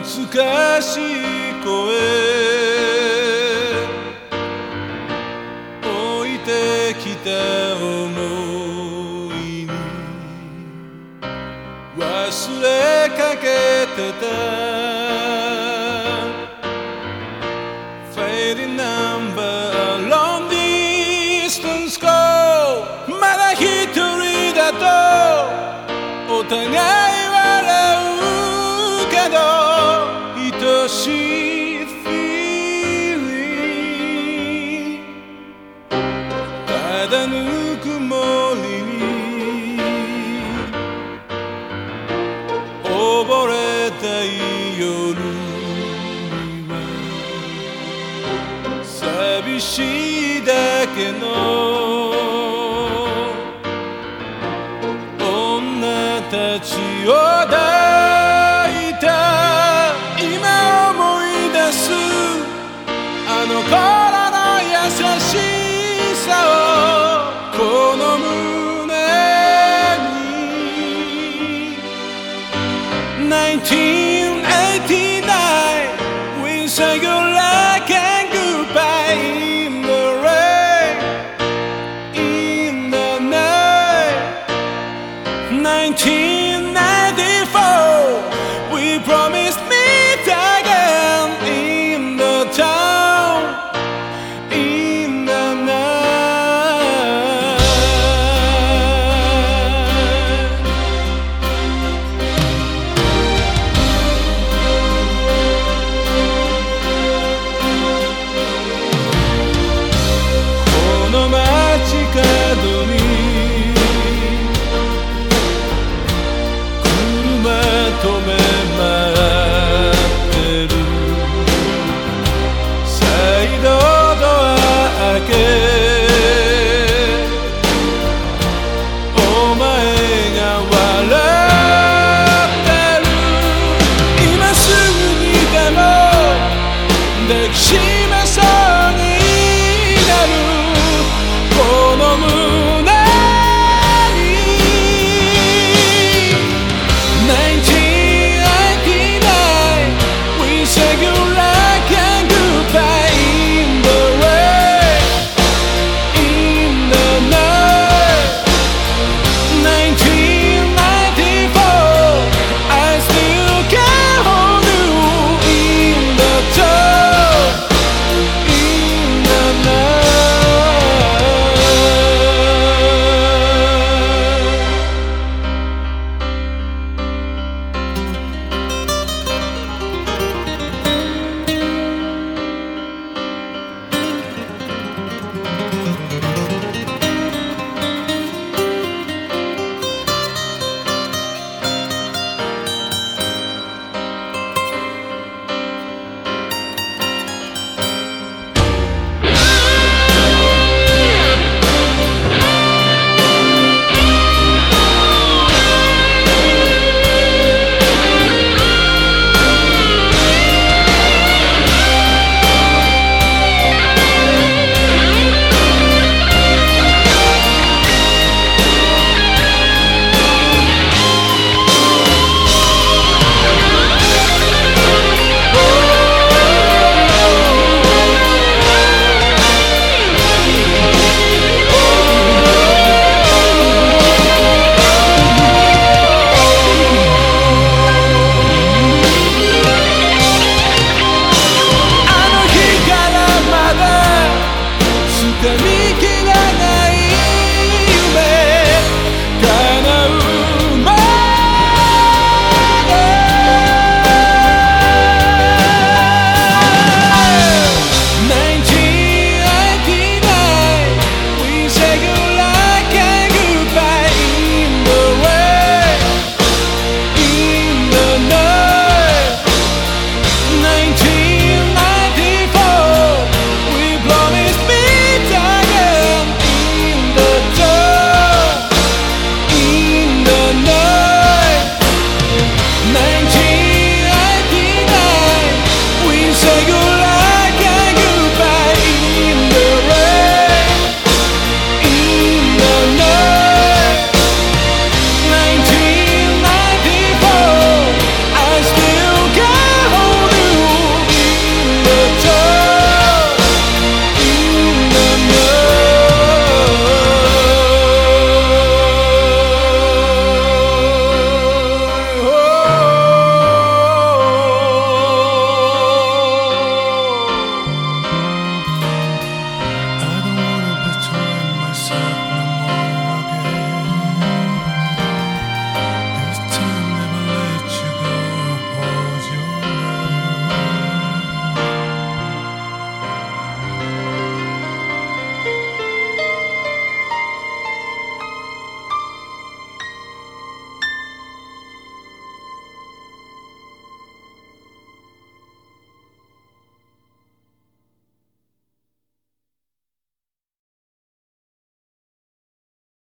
懐かしい声。置いてきた思いに忘れかけてた。しいだけの女たちを抱いた今思い出すあの頃の優しさをこの胸に。19 promised